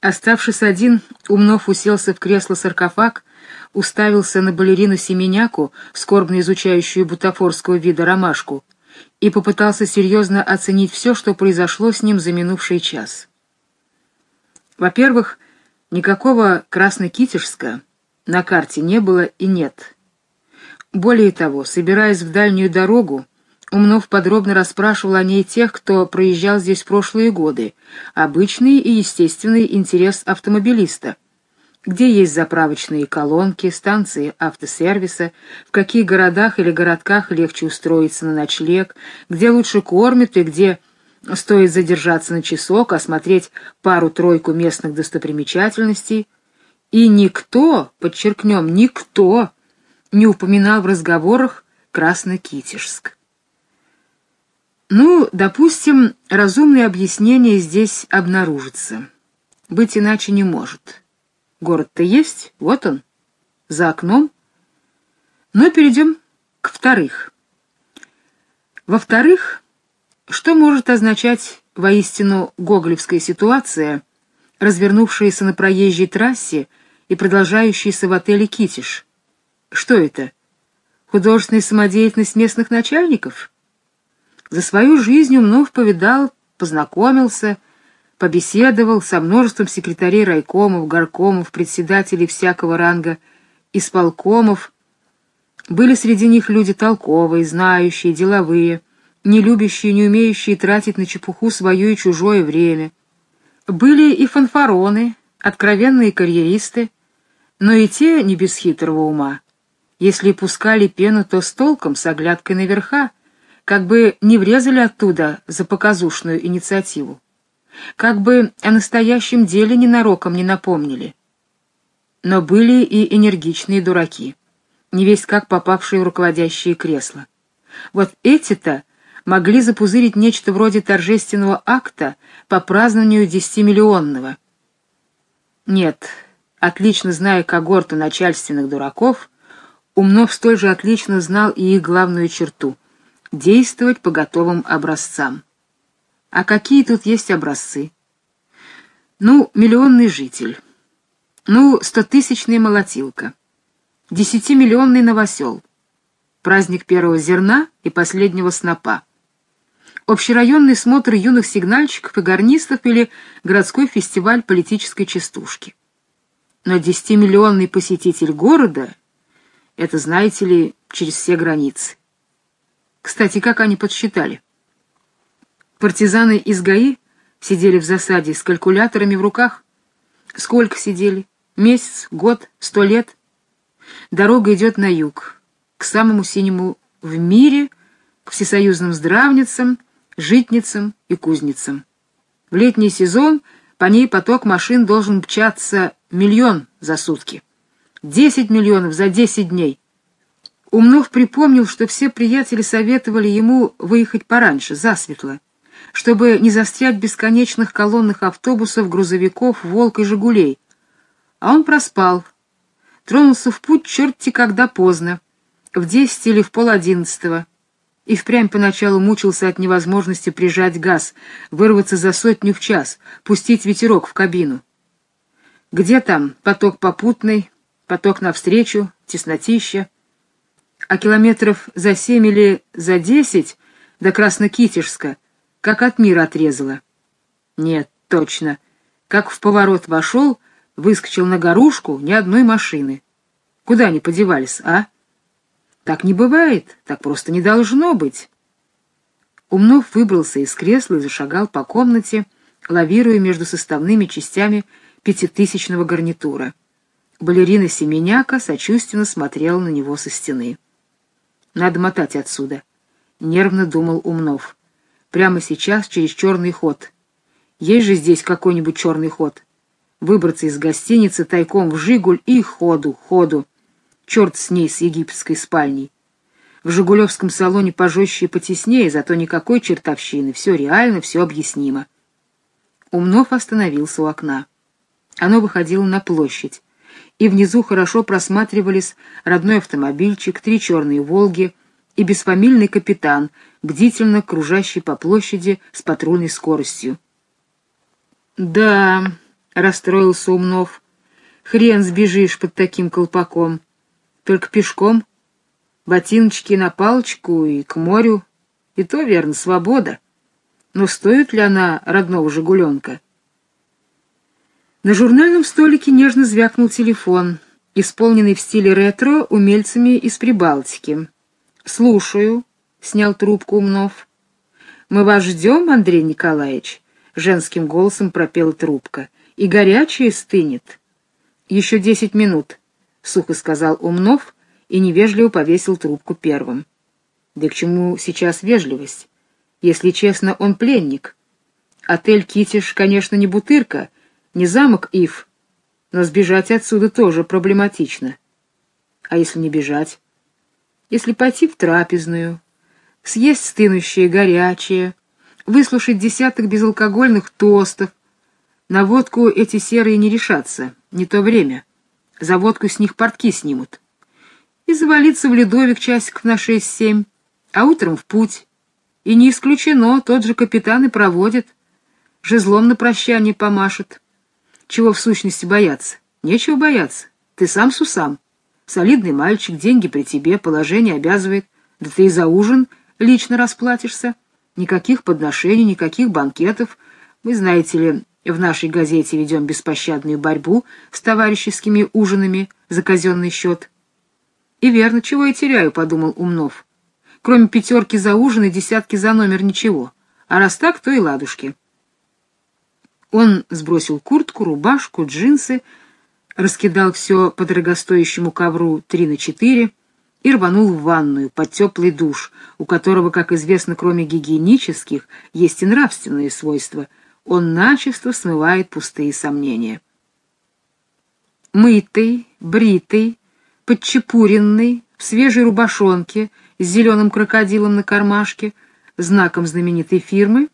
Оставшись один, Умнов уселся в кресло-саркофаг, уставился на балерину Семеняку, скорбно изучающую бутафорского вида ромашку, и попытался серьезно оценить все, что произошло с ним за минувший час. Во-первых, никакого Краснокитежска на карте не было и нет. Более того, собираясь в дальнюю дорогу, Умнов подробно расспрашивал о ней тех, кто проезжал здесь прошлые годы, обычный и естественный интерес автомобилиста. Где есть заправочные колонки, станции автосервиса, в каких городах или городках легче устроиться на ночлег, где лучше кормят и где стоит задержаться на часок, осмотреть пару-тройку местных достопримечательностей. И никто, подчеркнем, никто не упоминал в разговорах Краснокитежск. Ну, допустим, разумное объяснение здесь обнаружится. Быть иначе не может. Город-то есть, вот он, за окном. Но перейдем к вторых. Во-вторых, что может означать воистину гоголевская ситуация, развернувшаяся на проезжей трассе и продолжающаяся в отеле «Китиш»? Что это? Художественная самодеятельность местных начальников? За свою жизнь Умнов повидал, познакомился, побеседовал со множеством секретарей райкомов, горкомов, председателей всякого ранга, исполкомов. Были среди них люди толковые, знающие, деловые, не любящие, не умеющие тратить на чепуху свое и чужое время. Были и фанфароны, откровенные карьеристы, но и те не без хитрого ума. Если пускали пену, то с толком, с оглядкой наверха, как бы не врезали оттуда за показушную инициативу, как бы о настоящем деле ненароком не напомнили. Но были и энергичные дураки, не весь как попавшие в руководящие кресла. Вот эти-то могли запузырить нечто вроде торжественного акта по празднованию десятимиллионного. Нет, отлично зная когорту начальственных дураков, Умнов столь же отлично знал и их главную черту — действовать по готовым образцам. А какие тут есть образцы? Ну, миллионный житель. Ну, стотысячная молотилка. Десятимиллионный новосел. Праздник первого зерна и последнего снопа. Общерайонный смотр юных сигнальщиков и гарнистов или городской фестиваль политической частушки. Но десятимиллионный посетитель города — это, знаете ли, через все границы. Кстати, как они подсчитали? Партизаны из ГАИ сидели в засаде с калькуляторами в руках. Сколько сидели? Месяц, год, сто лет? Дорога идет на юг, к самому синему в мире, к всесоюзным здравницам, житницам и кузницам. В летний сезон по ней поток машин должен мчаться миллион за сутки. Десять миллионов за десять дней. Умнов припомнил, что все приятели советовали ему выехать пораньше, засветло, чтобы не застрять в бесконечных колоннах автобусов, грузовиков, «Волк» и «Жигулей». А он проспал. Тронулся в путь черти когда поздно, в десять или в пол одиннадцатого. И впрямь поначалу мучился от невозможности прижать газ, вырваться за сотню в час, пустить ветерок в кабину. Где там поток попутный, поток навстречу, теснотища? А километров за семь или за десять до Краснокитежска, как от мира отрезало. Нет, точно. Как в поворот вошел, выскочил на горушку ни одной машины. Куда они подевались, а? Так не бывает, так просто не должно быть. Умнов выбрался из кресла и зашагал по комнате, лавируя между составными частями пятитысячного гарнитура. Балерина Семеняка сочувственно смотрела на него со стены. Надо мотать отсюда. Нервно думал Умнов. Прямо сейчас через черный ход. Есть же здесь какой-нибудь черный ход. Выбраться из гостиницы тайком в Жигуль и ходу, ходу. Черт с ней, с египетской спальней. В жигулевском салоне пожестче и потеснее, зато никакой чертовщины. Все реально, все объяснимо. Умнов остановился у окна. Оно выходило на площадь и внизу хорошо просматривались родной автомобильчик, три черные «Волги» и бесфамильный капитан, бдительно кружащий по площади с патрульной скоростью. «Да, расстроился Умнов. «Хрен сбежишь под таким колпаком. Только пешком. Ботиночки на палочку и к морю. И то, верно, свобода. Но стоит ли она родного «Жигуленка»?» На журнальном столике нежно звякнул телефон, исполненный в стиле ретро умельцами из Прибалтики. «Слушаю», — снял трубку Умнов. «Мы вас ждем, Андрей Николаевич», — женским голосом пропела трубка. «И горячее стынет». «Еще десять минут», — сухо сказал Умнов и невежливо повесил трубку первым. «Да к чему сейчас вежливость? Если честно, он пленник. Отель «Китиш», конечно, не бутырка, не замок Ив, но сбежать отсюда тоже проблематично. А если не бежать? Если пойти в трапезную, съесть стынущее горячее, выслушать десяток безалкогольных тостов. На водку эти серые не решатся, не то время. За водку с них портки снимут. И завалиться в ледовик часиков на шесть-семь, а утром в путь. И не исключено, тот же капитан и проводит. Жезлом на прощание помашет. Чего в сущности бояться? Нечего бояться. Ты сам с усам. Солидный мальчик, деньги при тебе, положение обязывает. Да ты и за ужин лично расплатишься. Никаких подношений, никаких банкетов. Мы, знаете ли, в нашей газете ведем беспощадную борьбу с товарищескими ужинами за казенный счет. И верно, чего я теряю, — подумал Умнов. Кроме пятерки за ужин и десятки за номер ничего. А раз так, то и ладушки. Он сбросил куртку, рубашку, джинсы, раскидал все по дорогостоящему ковру три на четыре, и рванул в ванную под теплый душ, у которого, как известно, кроме гигиенических, есть и нравственные свойства. Он начисто смывает пустые сомнения. Мытый, бритый, подчепуренный, в свежей рубашонке с зеленым крокодилом на кармашке, знаком знаменитой фирмы,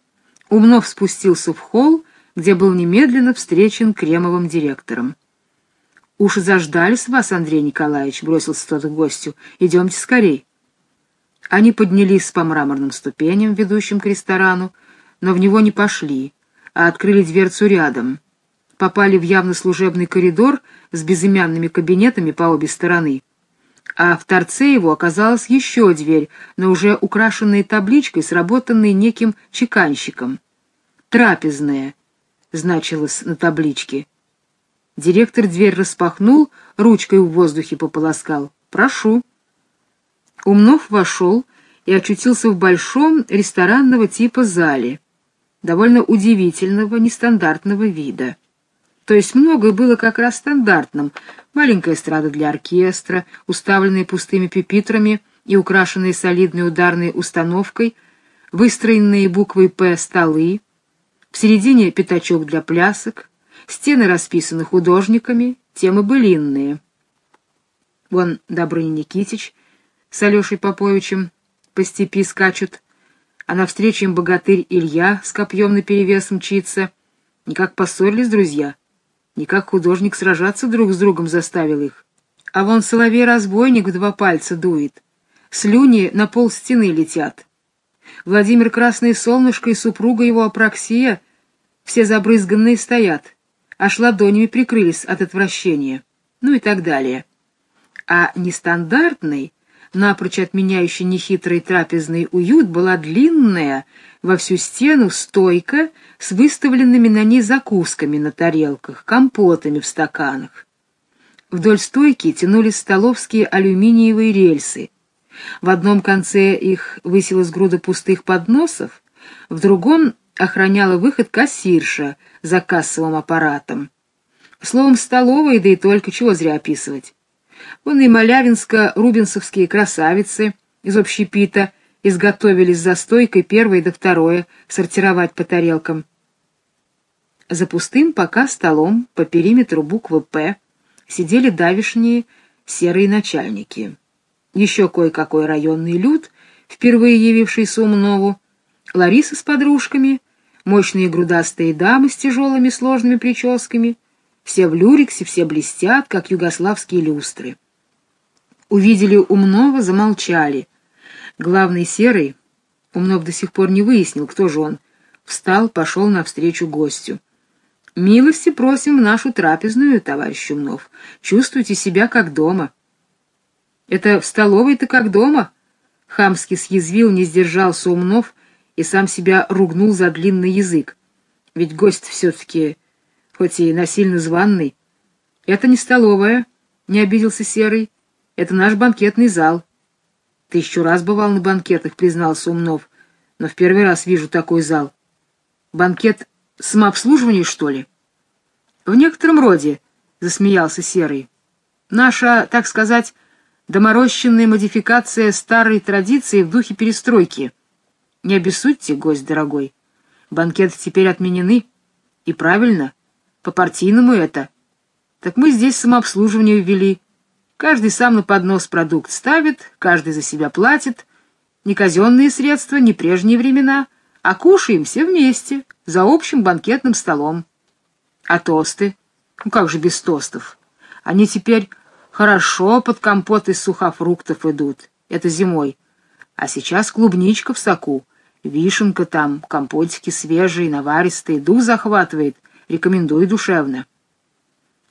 Умнов спустился в холл, где был немедленно встречен кремовым директором. «Уж заждались вас, Андрей Николаевич», — бросился тот к гостю. «Идемте скорей». Они поднялись по мраморным ступеням, ведущим к ресторану, но в него не пошли, а открыли дверцу рядом. Попали в явно служебный коридор с безымянными кабинетами по обе стороны. А в торце его оказалась еще дверь, но уже украшенная табличкой, сработанной неким чеканщиком. «Трапезная» значилось на табличке — Директор дверь распахнул, ручкой в воздухе пополоскал. «Прошу». Умнов вошел и очутился в большом ресторанного типа зале, довольно удивительного, нестандартного вида. То есть многое было как раз стандартным. Маленькая эстрада для оркестра, уставленная пустыми пюпитрами и украшенная солидной ударной установкой, выстроенные буквой «П» столы, в середине пятачок для плясок, Стены расписаны художниками, темы былинные. Вон Добрыня Никитич с Алешей Поповичем по степи скачут, а навстречу им богатырь Илья с копьем наперевес мчится. Никак поссорились друзья, никак художник сражаться друг с другом заставил их. А вон соловей-разбойник в два пальца дует, слюни на пол стены летят. Владимир Красное Солнышко и супруга его Апраксия все забрызганные стоят, аж ладонями прикрылись от отвращения, ну и так далее. А нестандартный, напрочь отменяющий нехитрый трапезный уют, была длинная, во всю стену стойка с выставленными на ней закусками на тарелках, компотами в стаканах. Вдоль стойки тянулись столовские алюминиевые рельсы. В одном конце их высилась груда пустых подносов, в другом охраняла выход кассирша за кассовым аппаратом. Словом, столовая, да и только, чего зря описывать. Вон и малявинско-рубинсовские красавицы из общепита изготовились за стойкой первое до второе сортировать по тарелкам. За пустым пока столом по периметру буквы «П» сидели давишние серые начальники. Еще кое-какой районный люд, впервые явившийся Умнову, Лариса с подружками, мощные грудастые дамы с тяжелыми сложными прическами, все в люриксе, все блестят, как югославские люстры. Увидели Умнова, замолчали. Главный серый, Умнов до сих пор не выяснил, кто же он, встал, пошел навстречу гостю. Милости просим в нашу трапезную, товарищ Умнов. Чувствуйте себя как дома. Это в столовой-то как дома? Хамски съязвил, не сдержался Умнов и сам себя ругнул за длинный язык. Ведь гость все-таки, хоть и насильно званный. Это не столовая, не обиделся Серый. Это наш банкетный зал. Тысячу раз бывал на банкетах, признался Умнов, но в первый раз вижу такой зал. Банкет самообслуживания, что ли? В некотором роде, засмеялся Серый. Наша, так сказать, доморощенная модификация старой традиции в духе перестройки. Не обессудьте, гость дорогой. Банкеты теперь отменены. И правильно, по-партийному это. Так мы здесь самообслуживание ввели. Каждый сам на поднос продукт ставит, каждый за себя платит. Не казенные средства, не прежние времена, а кушаем все вместе, за общим банкетным столом. А тосты? Ну как же без тостов? Они теперь хорошо под компот из сухофруктов идут. Это зимой. А сейчас клубничка в соку, вишенка там, компотики свежие, наваристые, дух захватывает. Рекомендую душевно.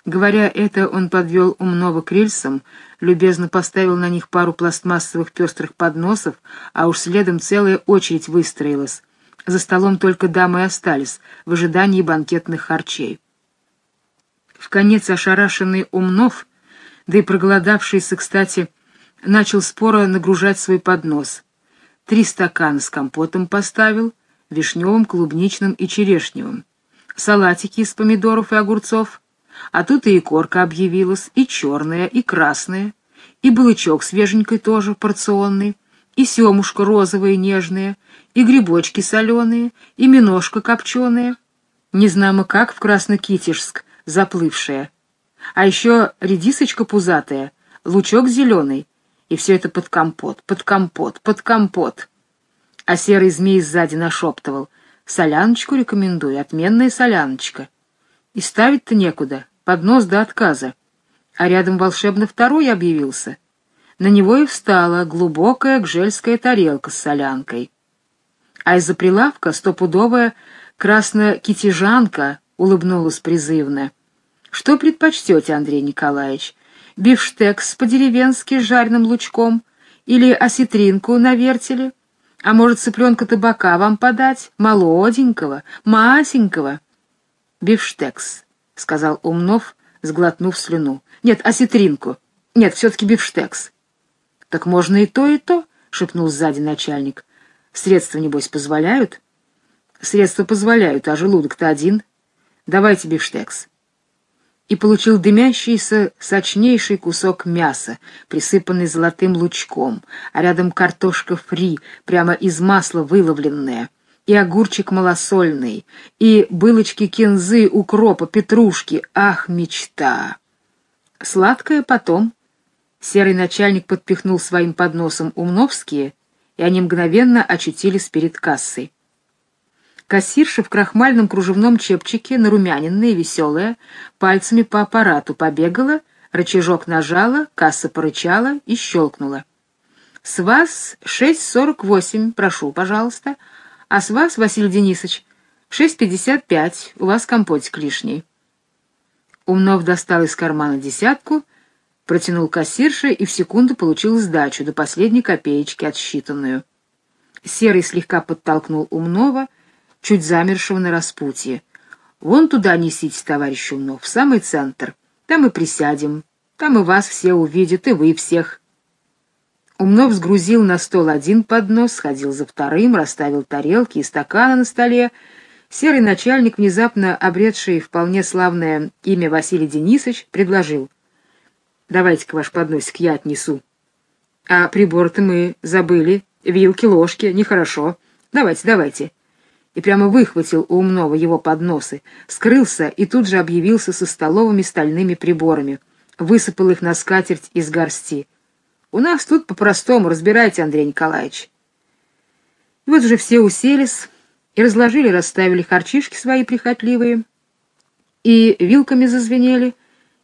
Говоря это, он подвел умного к рельсам, любезно поставил на них пару пластмассовых пестрых подносов, а уж следом целая очередь выстроилась. За столом только дамы остались, в ожидании банкетных харчей. В конец ошарашенный Умнов, да и проголодавшийся, кстати, начал споро нагружать свой поднос. Три стакана с компотом поставил, вишневым, клубничным и черешневым, салатики из помидоров и огурцов — а тут и икорка объявилась, и черная, и красная, и балычок свеженькой тоже, порционный, и семушка розовая нежная, и грибочки соленые, и миножка копченая. Не знамо как в Краснокитежск заплывшая. А еще редисочка пузатая, лучок зеленый, и все это под компот, под компот, под компот. А серый змей сзади нашептывал. Соляночку рекомендую, отменная соляночка. И ставить-то некуда, поднос до отказа, а рядом волшебно второй объявился. На него и встала глубокая гжельская тарелка с солянкой. А из-за прилавка стопудовая красно-китежанка улыбнулась призывно. «Что предпочтете, Андрей Николаевич? Бифштекс по-деревенски с жареным лучком или осетринку на вертеле? А может, цыпленка табака вам подать? Молоденького, масенького?» «Бифштекс», — сказал Умнов, сглотнув слюну. — Нет, осетринку. Нет, все-таки бифштекс. — Так можно и то, и то, — шепнул сзади начальник. — Средства, небось, позволяют? — Средства позволяют, а желудок-то один. Давайте бифштекс. И получил дымящийся сочнейший кусок мяса, присыпанный золотым лучком, а рядом картошка фри, прямо из масла выловленная — и огурчик малосольный, и былочки кинзы, укропа, петрушки. Ах, мечта! Сладкое потом. Серый начальник подпихнул своим подносом умновские, и они мгновенно очутились перед кассой. Кассирша в крахмальном кружевном чепчике, нарумяненная и веселая, пальцами по аппарату побегала, рычажок нажала, касса порычала и щелкнула. «С вас шесть сорок восемь, прошу, пожалуйста», а с вас, Василий Денисович, шесть пятьдесят пять, у вас компотик лишний. Умнов достал из кармана десятку, протянул кассирше и в секунду получил сдачу до последней копеечки отсчитанную. Серый слегка подтолкнул Умнова, чуть замершего на распутье. «Вон туда несите, товарищ Умнов, в самый центр. Там и присядем. Там и вас все увидят, и вы всех. Умнов сгрузил на стол один поднос, сходил за вторым, расставил тарелки и стаканы на столе. Серый начальник, внезапно обретший вполне славное имя Василий Денисович, предложил. «Давайте-ка ваш подносик я отнесу». «А прибор-то мы забыли. Вилки, ложки. Нехорошо. Давайте, давайте». И прямо выхватил у умного его подносы, скрылся и тут же объявился со столовыми стальными приборами. Высыпал их на скатерть из горсти — у нас тут по-простому, разбирайте, Андрей Николаевич. И вот уже все уселись и разложили, расставили харчишки свои прихотливые, и вилками зазвенели,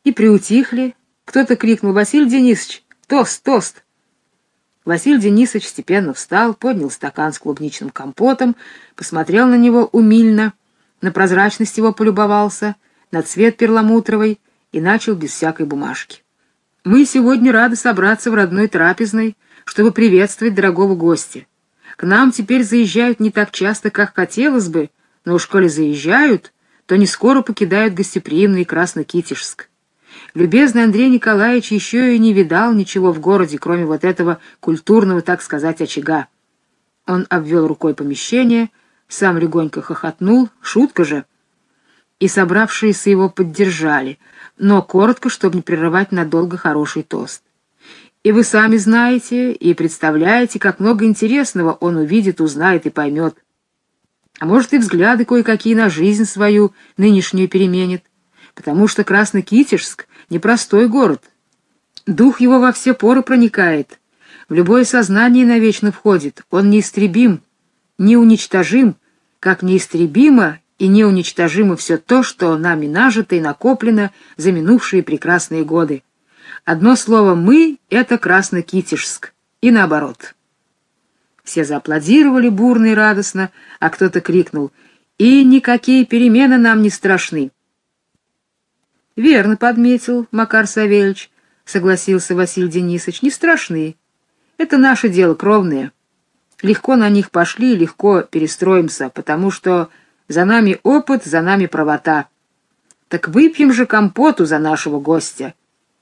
и приутихли. Кто-то крикнул «Василий Денисович, тост, тост!» Василий Денисович степенно встал, поднял стакан с клубничным компотом, посмотрел на него умильно на прозрачность его полюбовался, на цвет перламутровый и начал без всякой бумажки. «Мы сегодня рады собраться в родной трапезной, чтобы приветствовать дорогого гостя. К нам теперь заезжают не так часто, как хотелось бы, но уж коли заезжают, то не скоро покидают гостеприимный Краснокитежск. Любезный Андрей Николаевич еще и не видал ничего в городе, кроме вот этого культурного, так сказать, очага. Он обвел рукой помещение, сам легонько хохотнул, шутка же. И собравшиеся его поддержали, но коротко, чтобы не прерывать надолго хороший тост. И вы сами знаете и представляете, как много интересного он увидит, узнает и поймет. А может, и взгляды кое-какие на жизнь свою нынешнюю переменит, потому что Краснокитежск — непростой город. Дух его во все поры проникает, в любое сознание навечно входит, он неистребим, неуничтожим, как неистребимо и неуничтожимо все то, что нами нажито и накоплено за минувшие прекрасные годы. Одно слово «мы» — это Краснокитежск, и наоборот. Все зааплодировали бурно и радостно, а кто-то крикнул «И никакие перемены нам не страшны». «Верно подметил Макар Савельевич», — согласился Василий Денисович, — «не страшны. Это наше дело кровное. Легко на них пошли, легко перестроимся, потому что за нами опыт, за нами правота. Так выпьем же компоту за нашего гостя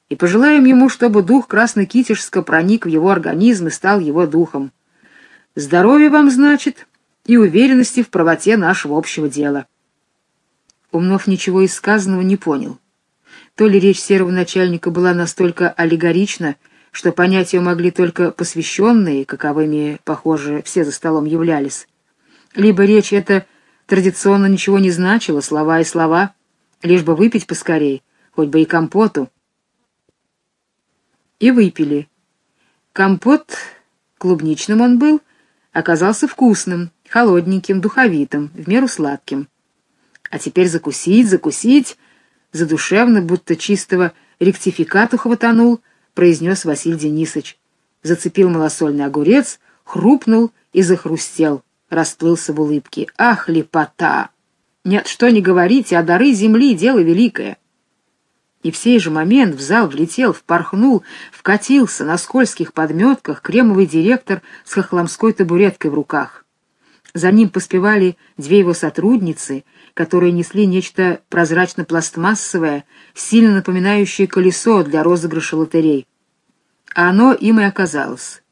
и пожелаем ему, чтобы дух Краснокитежска проник в его организм и стал его духом. Здоровья вам, значит, и уверенности в правоте нашего общего дела. Умнов ничего из сказанного не понял. То ли речь серого начальника была настолько аллегорична, что понять ее могли только посвященные, каковыми, похоже, все за столом являлись, либо речь эта традиционно ничего не значила, слова и слова, лишь бы выпить поскорей, хоть бы и компоту — и выпили. Компот, клубничным он был, оказался вкусным, холодненьким, духовитым, в меру сладким. А теперь закусить, закусить, задушевно, будто чистого ректификату хватанул, произнес Василий Денисович. Зацепил малосольный огурец, хрупнул и захрустел, расплылся в улыбке. Ах, лепота! Нет, что не говорите, а дары земли — дело великое. И в сей же момент в зал влетел, впорхнул, вкатился на скользких подметках кремовый директор с хохломской табуреткой в руках. За ним поспевали две его сотрудницы, которые несли нечто прозрачно-пластмассовое, сильно напоминающее колесо для розыгрыша лотерей. А оно им и оказалось.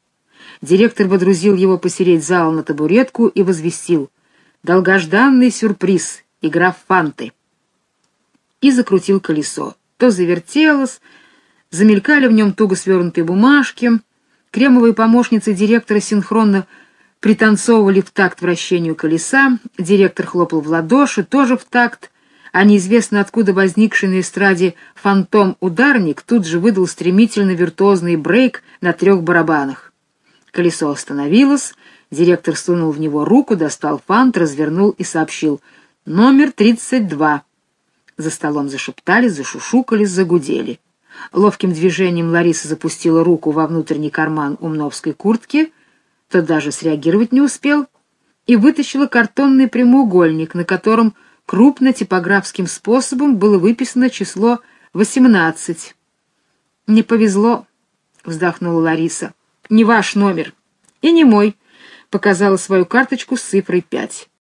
Директор водрузил его посереть зал на табуретку и возвестил «Долгожданный сюрприз! Игра в фанты!» И закрутил колесо то завертелось, замелькали в нем туго свернутые бумажки, кремовые помощницы директора синхронно пританцовывали в такт вращению колеса, директор хлопал в ладоши, тоже в такт, а неизвестно откуда возникший на эстраде фантом-ударник тут же выдал стремительно виртуозный брейк на трех барабанах. Колесо остановилось, директор сунул в него руку, достал фант, развернул и сообщил «Номер тридцать два». За столом зашептали, зашушукались, загудели. Ловким движением Лариса запустила руку во внутренний карман умновской куртки, тот даже среагировать не успел, и вытащила картонный прямоугольник, на котором крупно типографским способом было выписано число восемнадцать. «Не повезло», — вздохнула Лариса. «Не ваш номер. И не мой», — показала свою карточку с цифрой пять.